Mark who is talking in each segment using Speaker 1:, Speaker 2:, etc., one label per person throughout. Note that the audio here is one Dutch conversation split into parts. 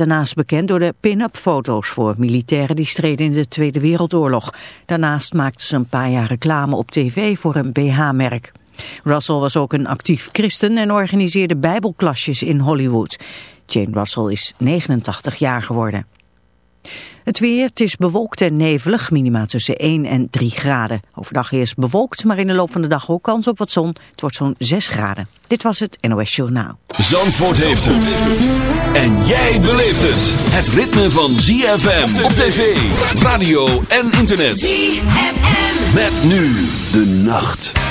Speaker 1: daarnaast bekend door de pin-up foto's voor militairen die streden in de Tweede Wereldoorlog. Daarnaast maakte ze een paar jaar reclame op tv voor een BH-merk. Russell was ook een actief christen en organiseerde bijbelklasjes in Hollywood. Jane Russell is 89 jaar geworden. Het weer, het is bewolkt en nevelig, minima tussen 1 en 3 graden. Overdag eerst bewolkt, maar in de loop van de dag ook kans op wat zon. Het wordt zo'n 6 graden. Dit was het NOS Journaal.
Speaker 2: Zandvoort heeft het. En jij beleeft het. Het ritme van ZFM op tv, radio en internet. ZFM. Met nu de nacht.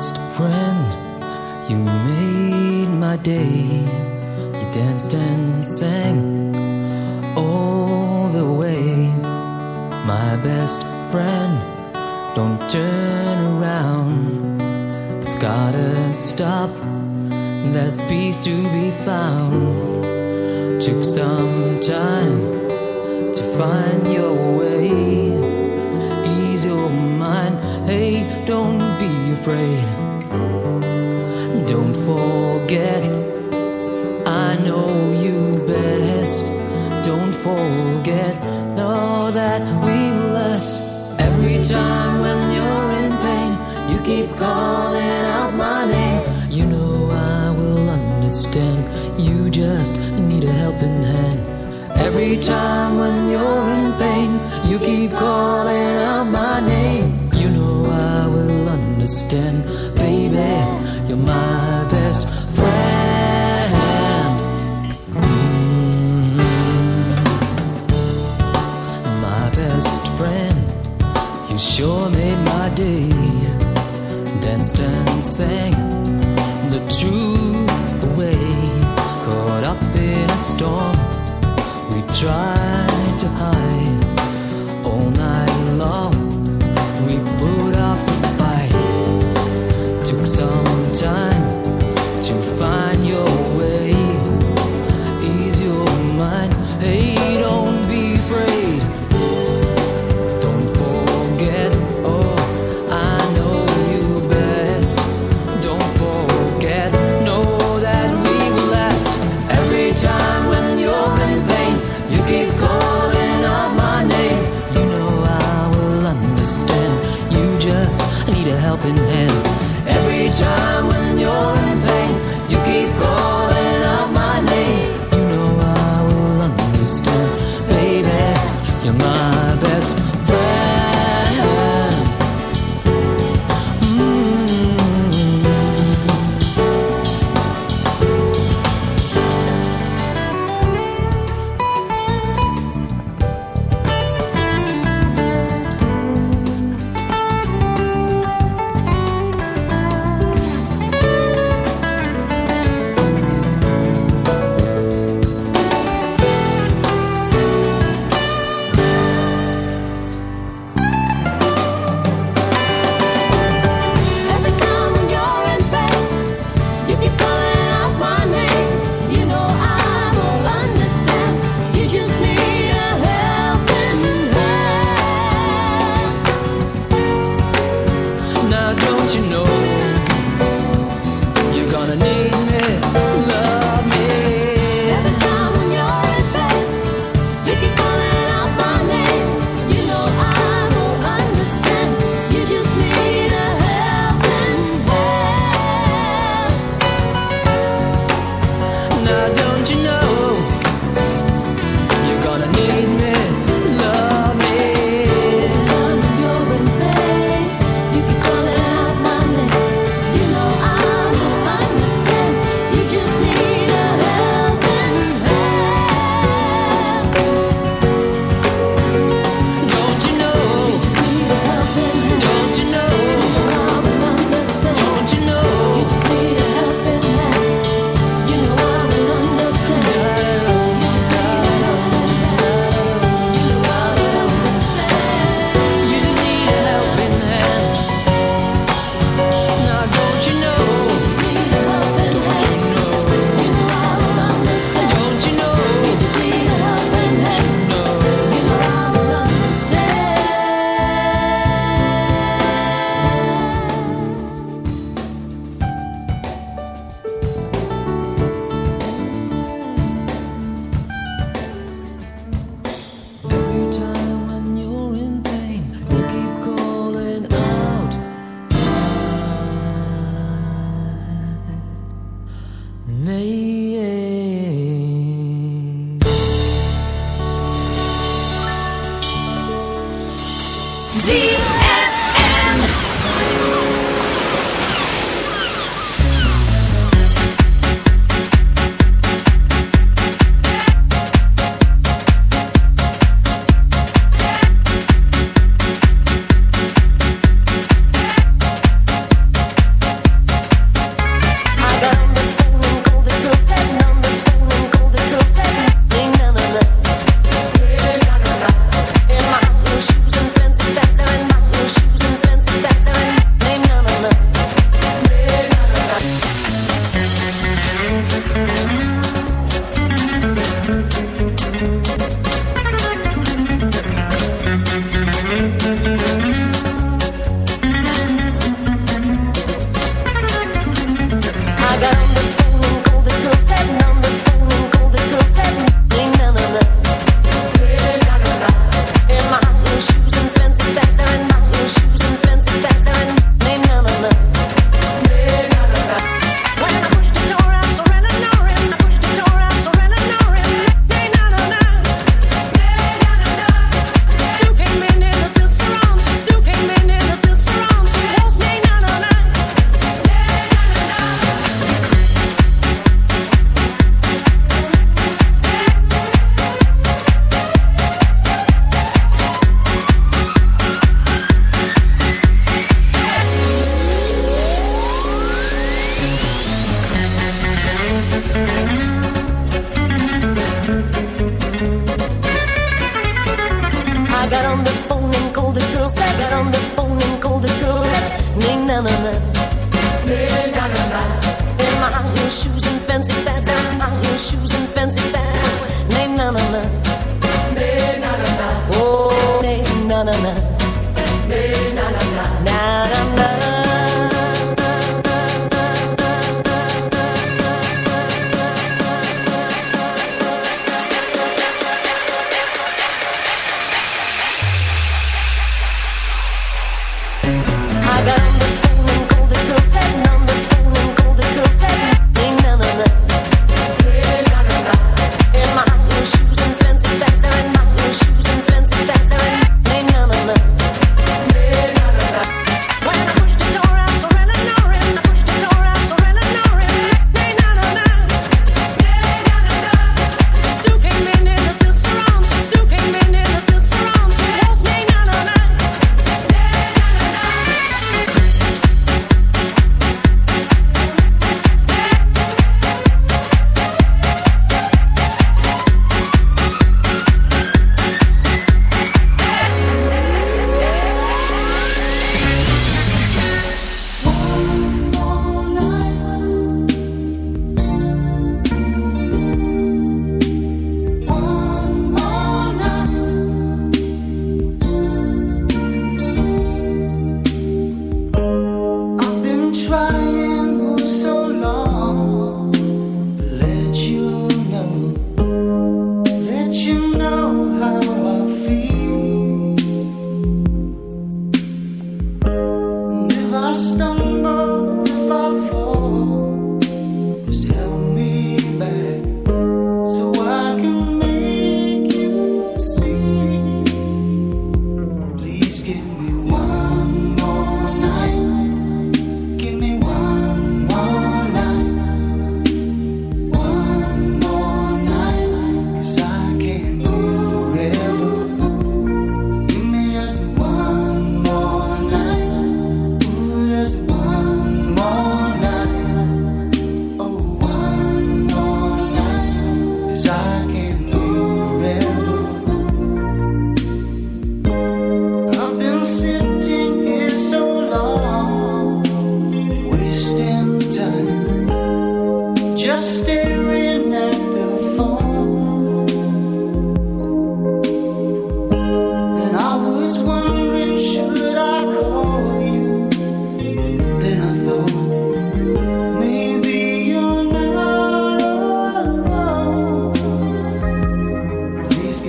Speaker 3: best friend. You made my day. You danced and sang all the way. My best friend, don't turn around. It's gotta stop. There's peace to be found. Took some time to find your way. Ease your Hey, don't be afraid. Don't forget, I know you best. Don't forget, know that we last. Every time when you're in pain, you keep calling out my name. You know I will understand. You just need a helping hand. Every time when you're in pain, you keep calling out my name understand, baby. You're my best friend. Mm-hmm. My best friend, you sure made my day. Danced and sang the true way. Caught up in a storm, we tried to hide.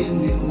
Speaker 3: in
Speaker 4: the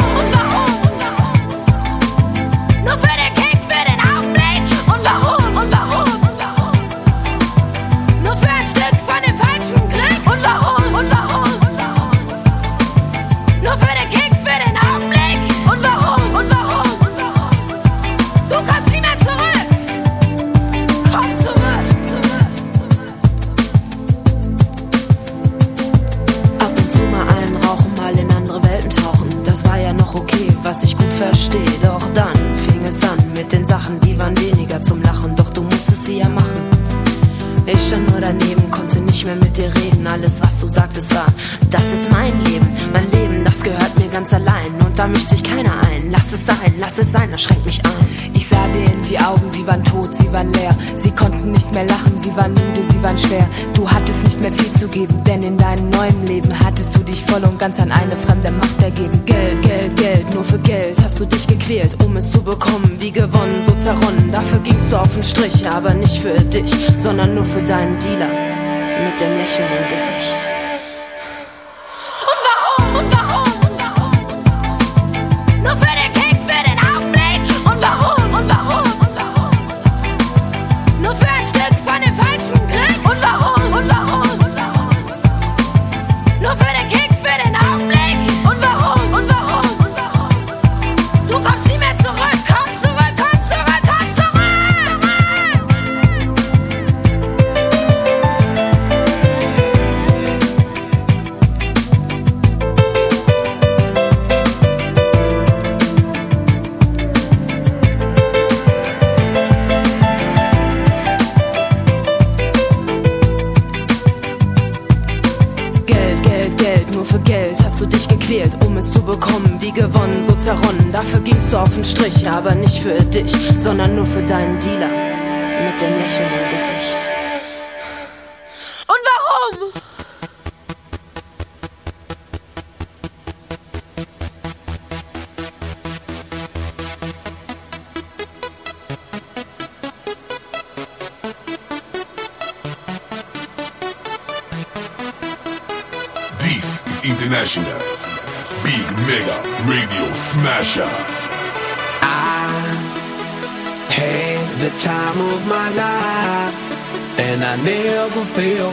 Speaker 5: auf den Strich, aber nicht für dich, sondern nur für deinen Dealer mit dem lächelnden Gesicht.
Speaker 6: Und warum? Nur für den Kick, für den Augenblick. Und warum? Nur für ein Stück von dem falschen Glück. Und warum? Nur für den Kick.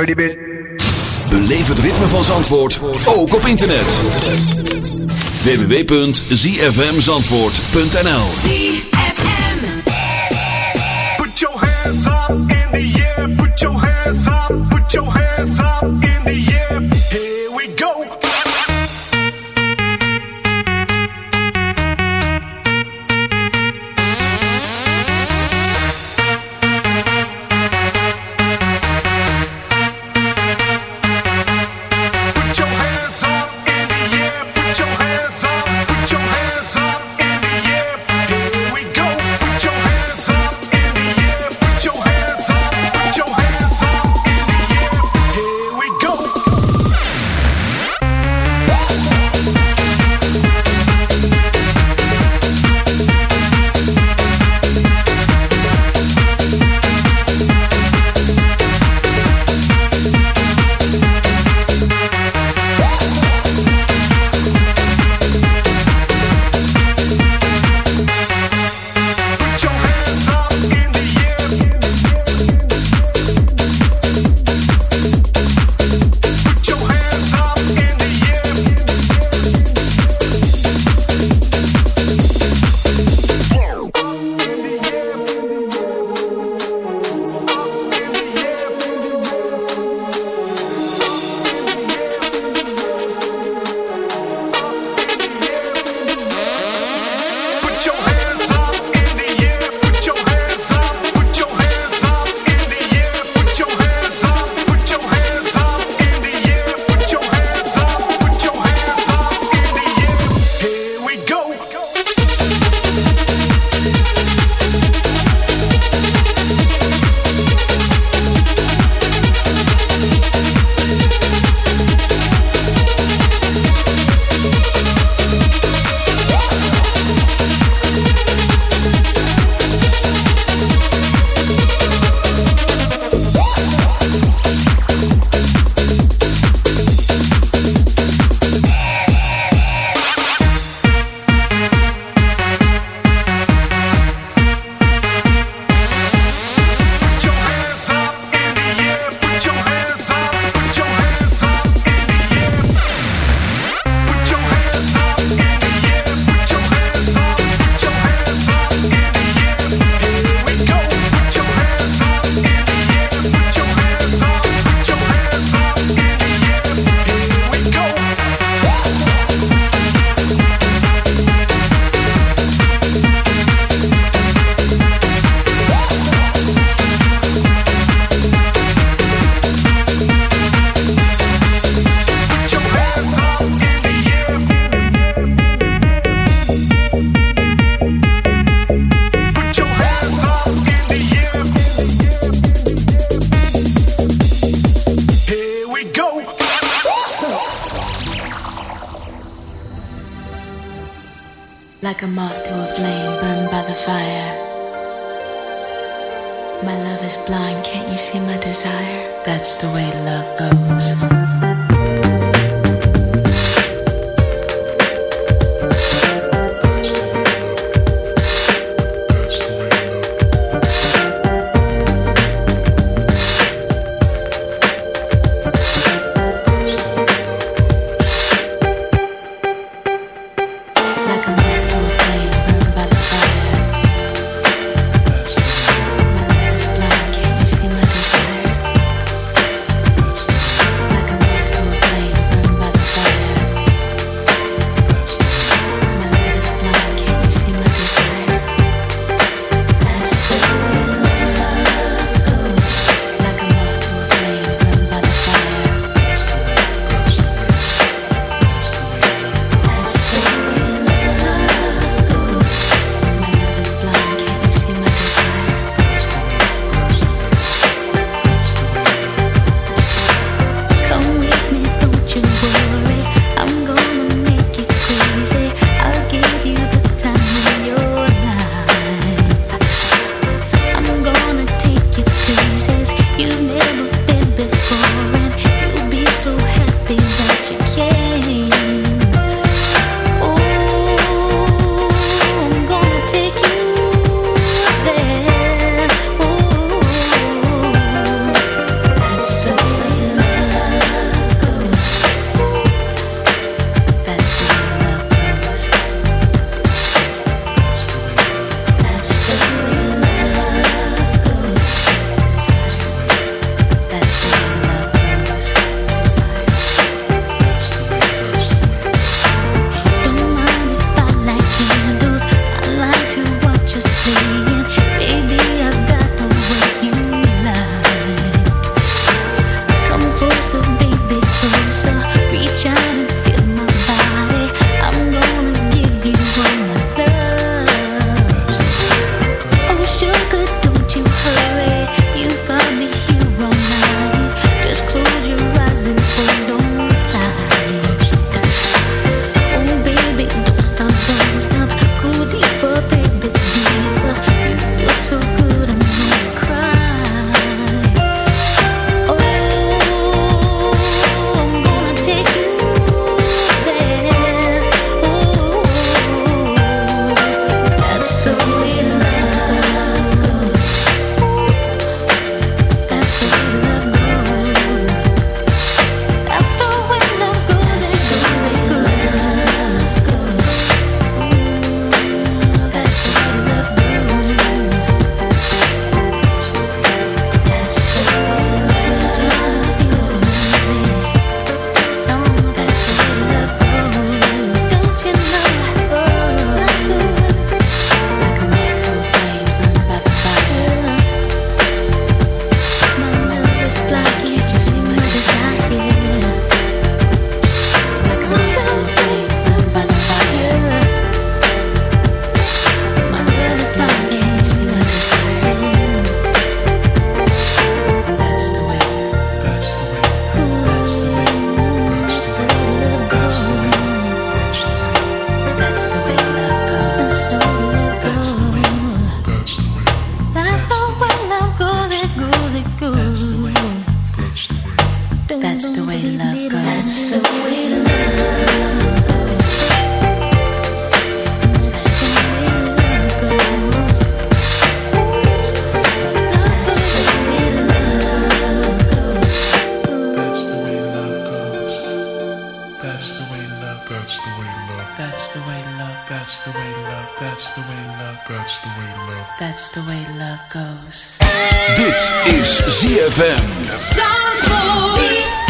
Speaker 7: Dirty bit.
Speaker 2: Beleef het ritme van Zandvoort ook op internet. www.zfmzandvoort.nl
Speaker 7: Put your hands up in the air. Put your hands up. Put your hands up in the air.
Speaker 8: that's the way love, that's the way love, that's the way love, that's the way love, that's the way love, that's the way love goes.
Speaker 2: Dit is ZFM.
Speaker 9: Zandvoort.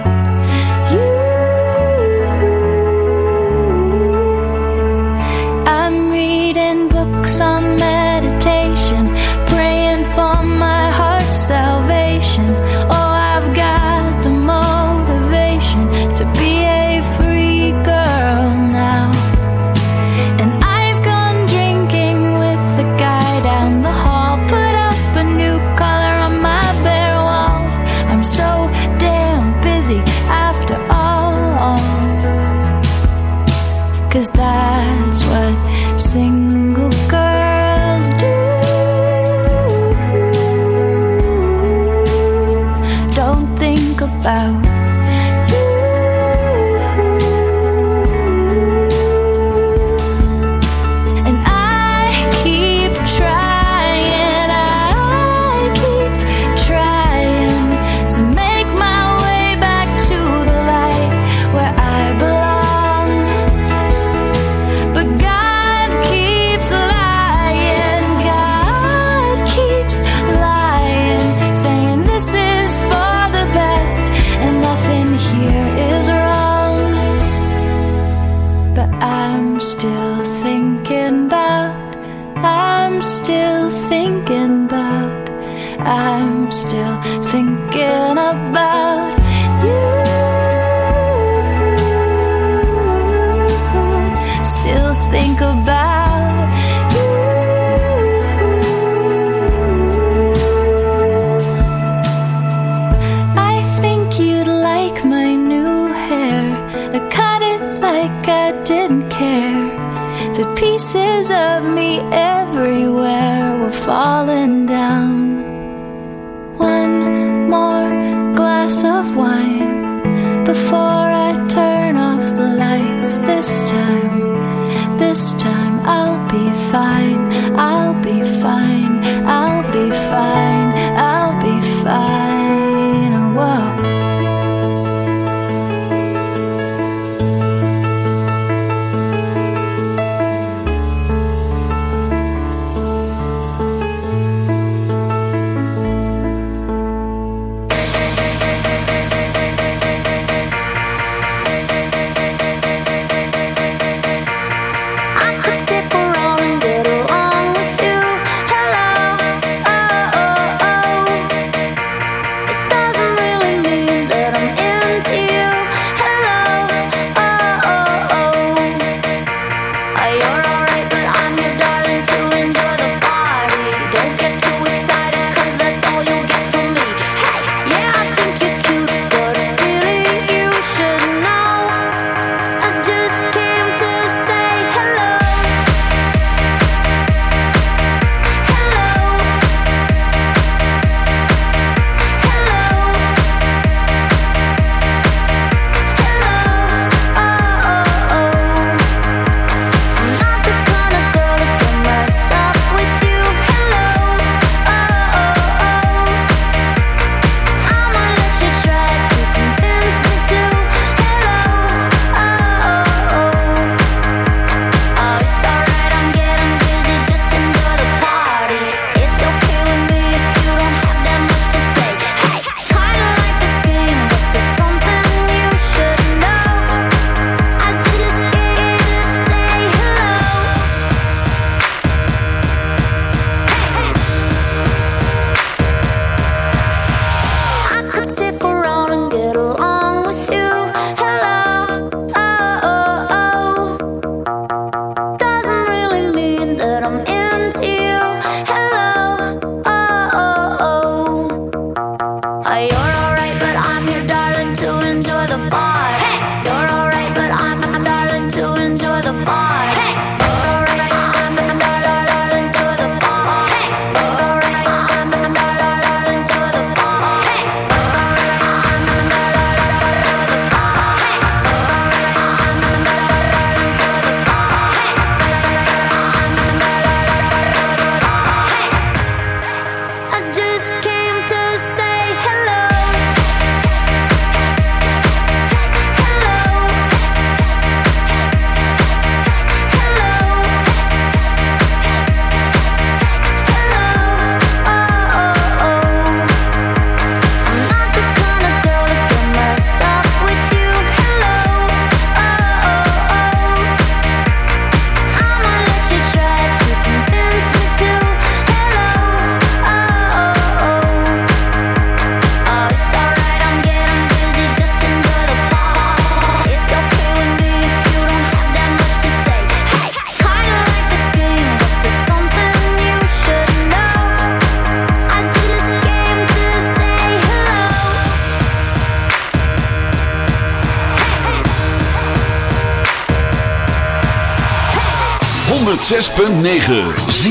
Speaker 10: 9.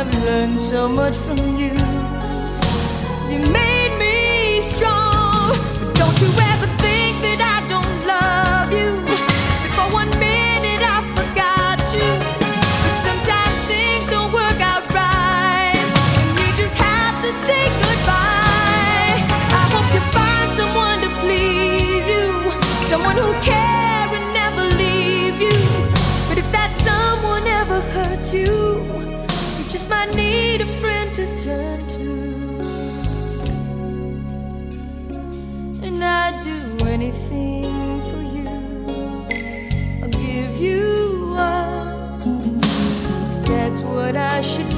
Speaker 11: I've learned so much from you. You made choraste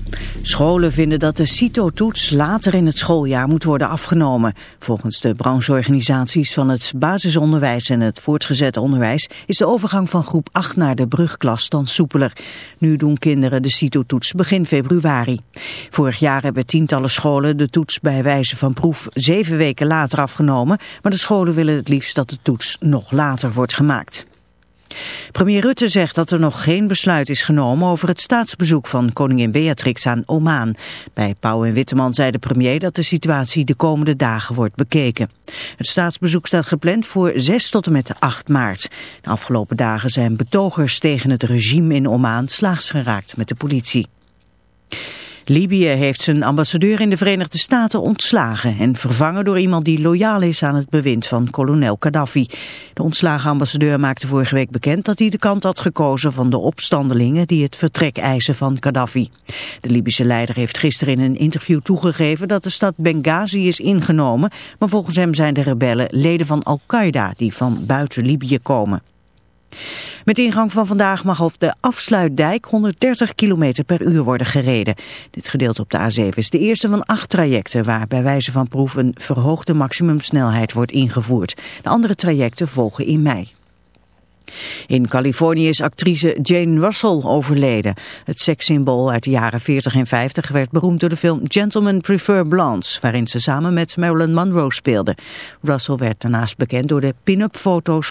Speaker 1: Scholen vinden dat de CITO-toets later in het schooljaar moet worden afgenomen. Volgens de brancheorganisaties van het basisonderwijs en het voortgezet onderwijs is de overgang van groep 8 naar de brugklas dan soepeler. Nu doen kinderen de CITO-toets begin februari. Vorig jaar hebben tientallen scholen de toets bij wijze van proef zeven weken later afgenomen, maar de scholen willen het liefst dat de toets nog later wordt gemaakt. Premier Rutte zegt dat er nog geen besluit is genomen over het staatsbezoek van koningin Beatrix aan Oman. Bij Pauw en Witteman zei de premier dat de situatie de komende dagen wordt bekeken. Het staatsbezoek staat gepland voor 6 tot en met 8 maart. De afgelopen dagen zijn betogers tegen het regime in Oman slaags geraakt met de politie. Libië heeft zijn ambassadeur in de Verenigde Staten ontslagen en vervangen door iemand die loyaal is aan het bewind van kolonel Gaddafi. De ontslagen ambassadeur maakte vorige week bekend dat hij de kant had gekozen van de opstandelingen die het vertrek eisen van Gaddafi. De Libische leider heeft gisteren in een interview toegegeven dat de stad Benghazi is ingenomen, maar volgens hem zijn de rebellen leden van Al-Qaeda die van buiten Libië komen. Met ingang van vandaag mag op de afsluitdijk 130 km per uur worden gereden. Dit gedeelte op de A7 is de eerste van acht trajecten waar bij wijze van proef een verhoogde maximumsnelheid wordt ingevoerd. De andere trajecten volgen in mei. In Californië is actrice Jane Russell overleden. Het sekssymbool uit de jaren 40 en 50 werd beroemd door de film Gentlemen Prefer Blondes, waarin ze samen met Marilyn Monroe speelde. Russell werd daarnaast bekend door de pin-up foto's